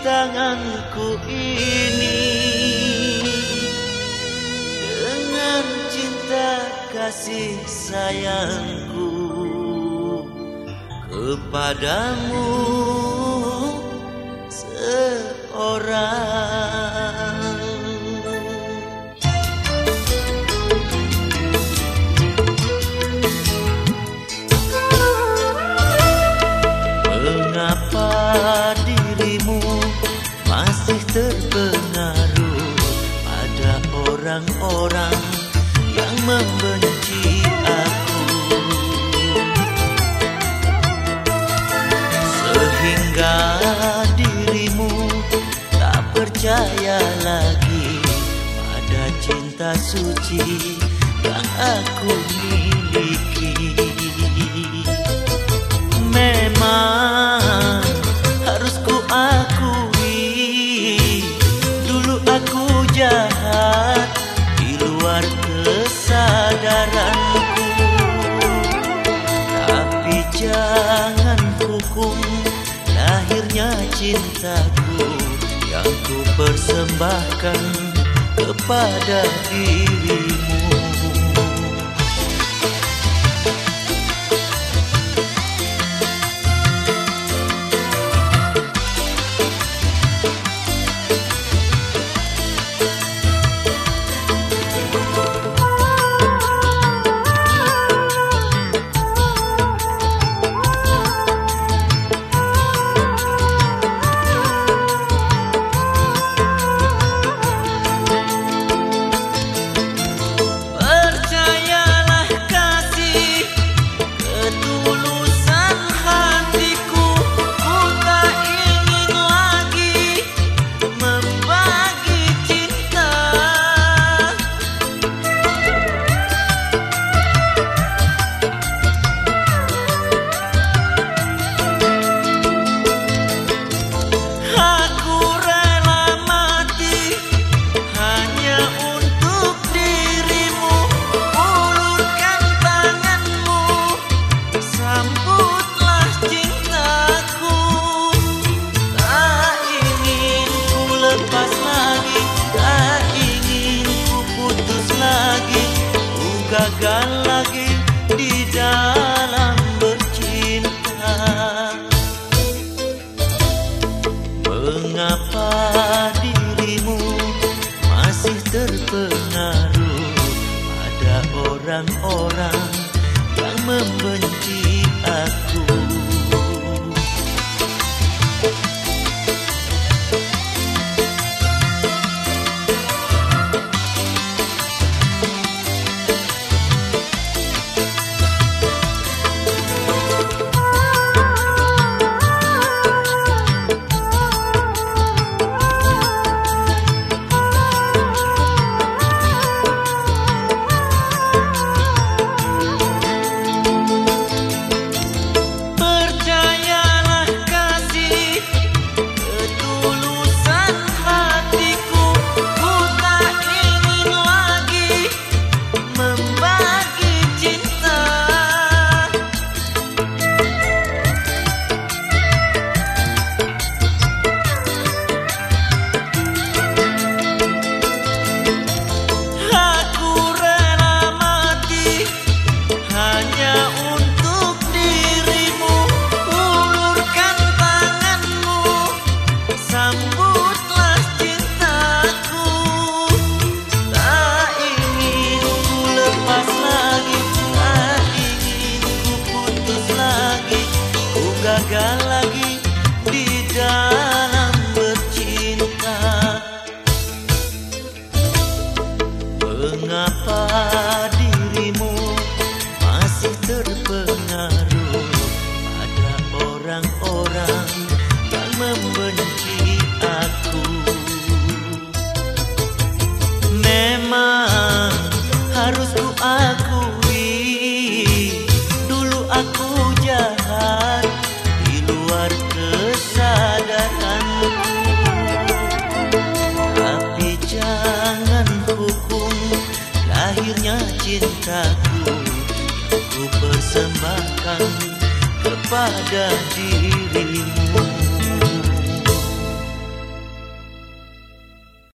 tanganku ini dengan cinta kasih sayangku kepadamu seorang. Mengapa suci yang aku miliki. Memang harus ku akui Dulu aku jahat di luar kesadaranku. Tapi jangan hukum lahirnya cintaku Yang ku persembahkan kepada dirimu gagal lagi di dalam bercinta. Mengapa dirimu masih terpengaruh pada orang-orang yang membenci gagal lagi di dalam bercinta Mengapa dirimu masih terpengaruh pada orang-orang yang membenci aku? Memang harus cintaku ku persembahkan kepada dirimu